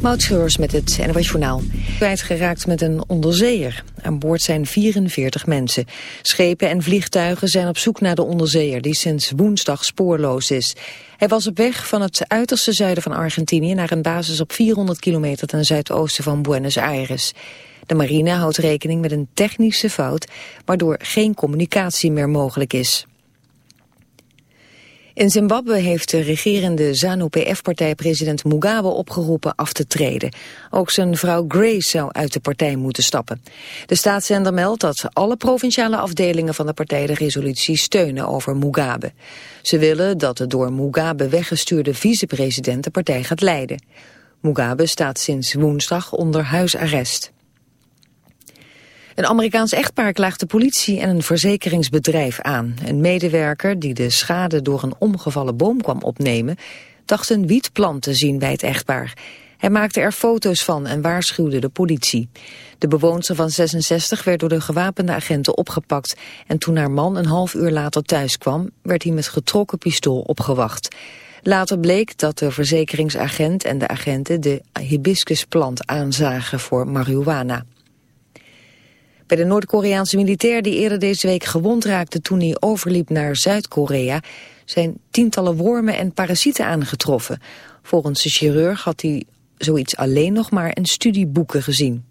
Moutschreurs met het NWS Journaal. Kwijtgeraakt met een onderzeeër. Aan boord zijn 44 mensen. Schepen en vliegtuigen zijn op zoek naar de onderzeeër... die sinds woensdag spoorloos is. Hij was op weg van het uiterste zuiden van Argentinië... naar een basis op 400 kilometer ten zuidoosten van Buenos Aires. De marine houdt rekening met een technische fout... waardoor geen communicatie meer mogelijk is. In Zimbabwe heeft de regerende ZANU-PF-partij president Mugabe opgeroepen af te treden. Ook zijn vrouw Grace zou uit de partij moeten stappen. De staatszender meldt dat alle provinciale afdelingen van de partij de resolutie steunen over Mugabe. Ze willen dat de door Mugabe weggestuurde vicepresident de partij gaat leiden. Mugabe staat sinds woensdag onder huisarrest. Een Amerikaans echtpaar klaagt de politie en een verzekeringsbedrijf aan. Een medewerker die de schade door een omgevallen boom kwam opnemen... dacht een wietplant te zien bij het echtpaar. Hij maakte er foto's van en waarschuwde de politie. De bewoonster van 66 werd door de gewapende agenten opgepakt... en toen haar man een half uur later thuis kwam... werd hij met getrokken pistool opgewacht. Later bleek dat de verzekeringsagent en de agenten de hibiscusplant aanzagen voor marihuana. Bij de Noord-Koreaanse militair die eerder deze week gewond raakte toen hij overliep naar Zuid-Korea zijn tientallen wormen en parasieten aangetroffen. Volgens de chirurg had hij zoiets alleen nog maar in studieboeken gezien.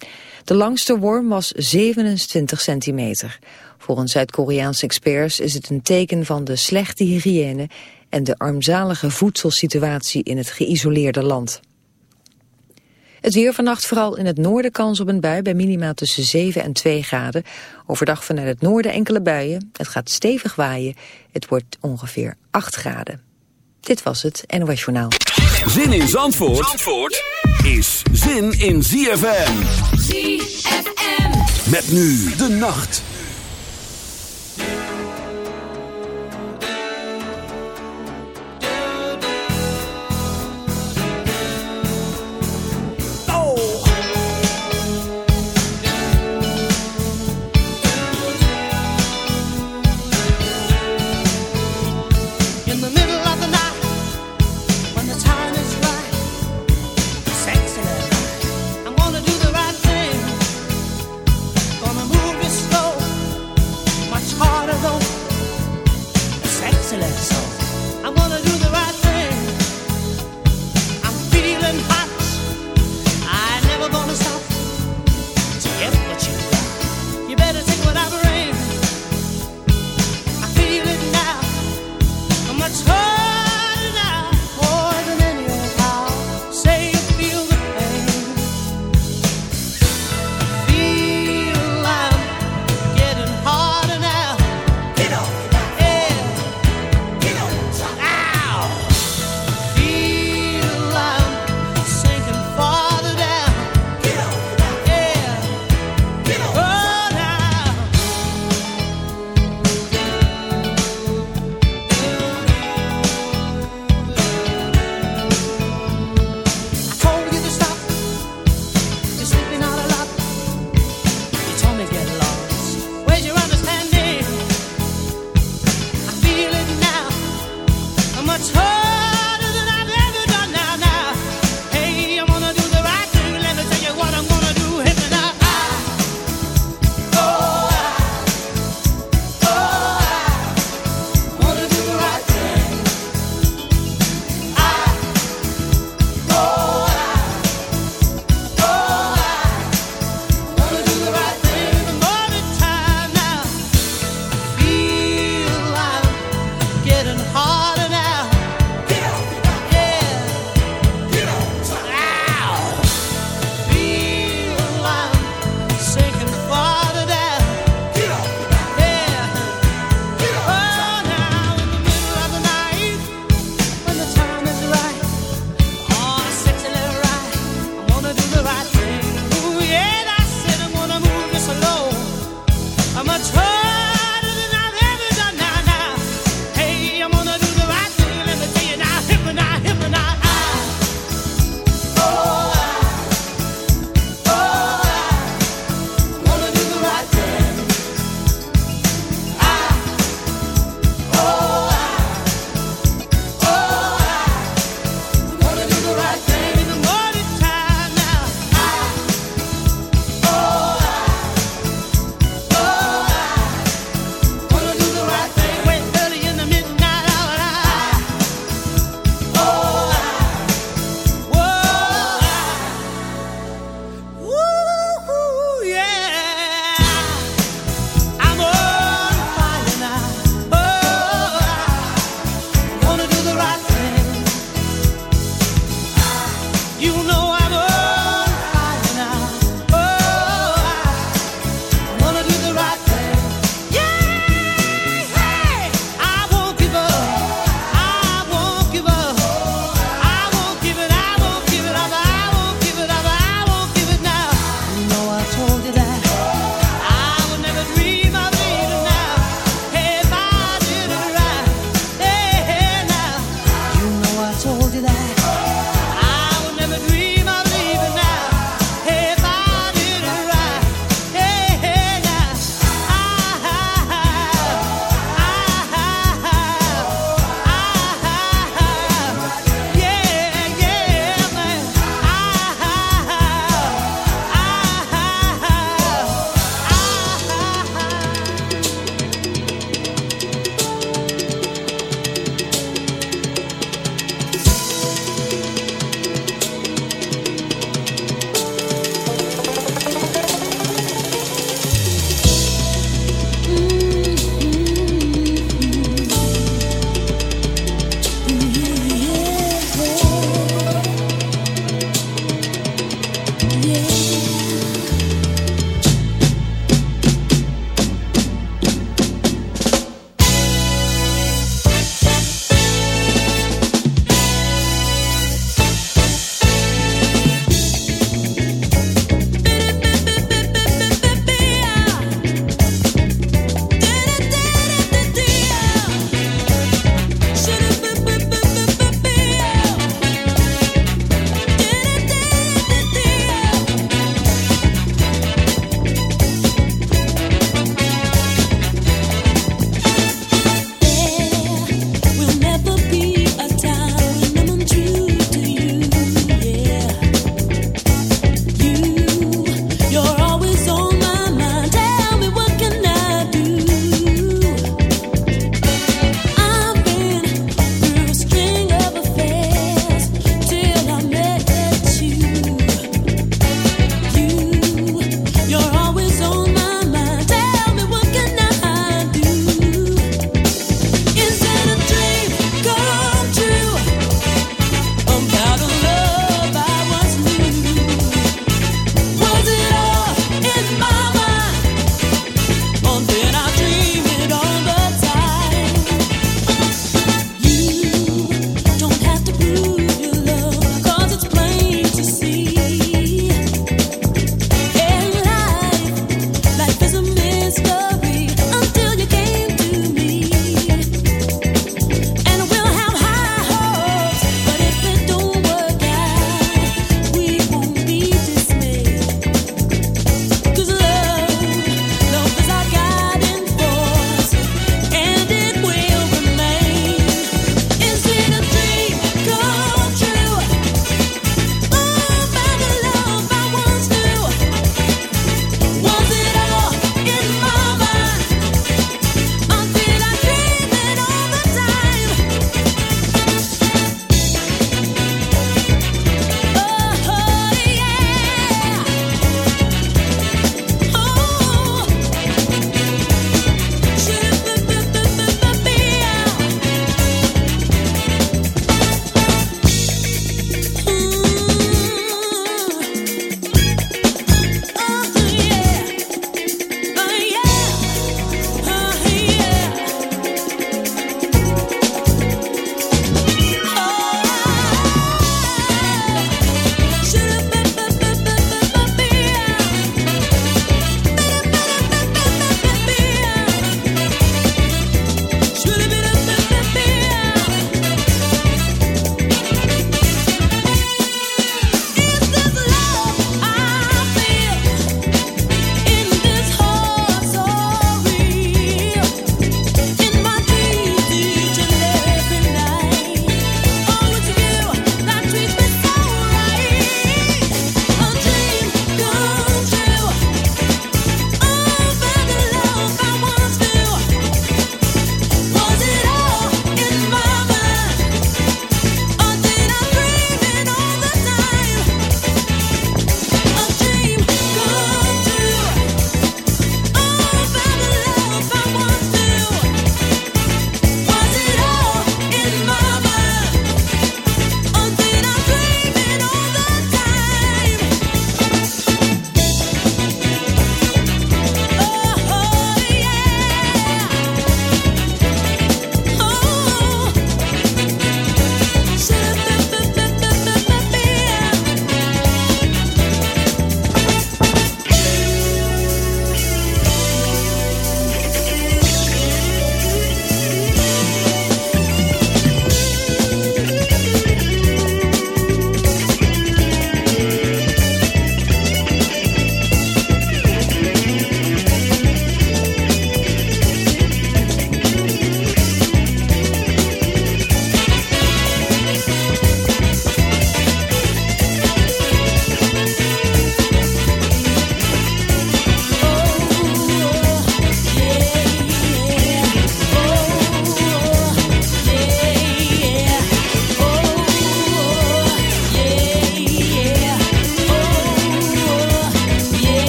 De langste worm was 27 centimeter. Volgens Zuid-Koreaanse experts is het een teken van de slechte hygiëne en de armzalige voedselsituatie in het geïsoleerde land. Het weer vannacht vooral in het noorden kans op een bui bij minima tussen 7 en 2 graden. Overdag vanuit het noorden enkele buien. Het gaat stevig waaien. Het wordt ongeveer 8 graden. Dit was het NOS Journaal. Zin in Zandvoort, Zandvoort is zin in ZFM. ZFM. Met nu de nacht.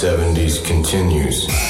70s continues.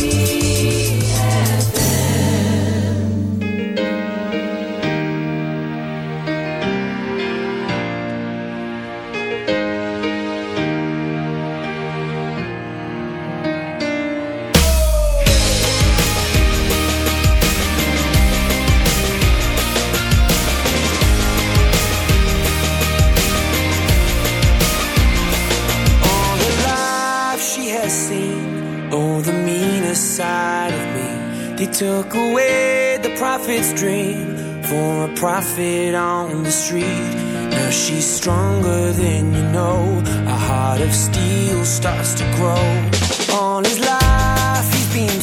Prophet's dream for a prophet on the street. Now she's stronger than you know. A heart of steel starts to grow. All his life he's been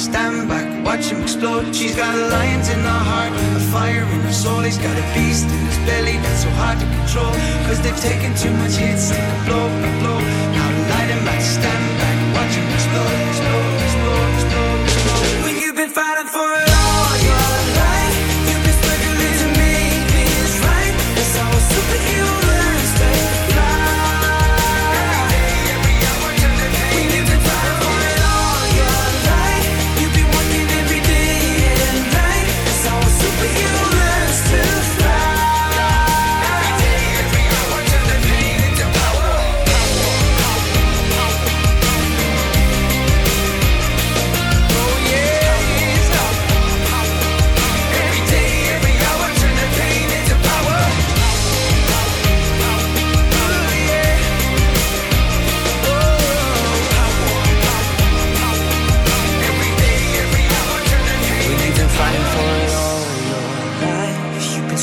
Stand back, watch him explode. She's got a lion's in her heart, a fire in her soul. He's got a beast in his belly that's so hard to control. Cause they've taken too much hits, take a blow, a blow. Now light him back, stand back, watch him explode, explode.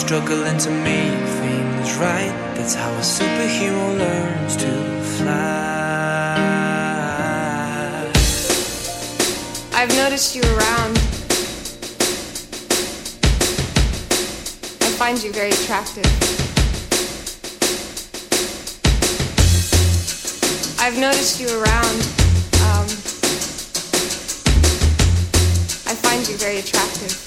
struggling to make things right. That's how a superhero learns to fly. I've noticed you around. I find you very attractive. I've noticed you around. Um, I find you very attractive.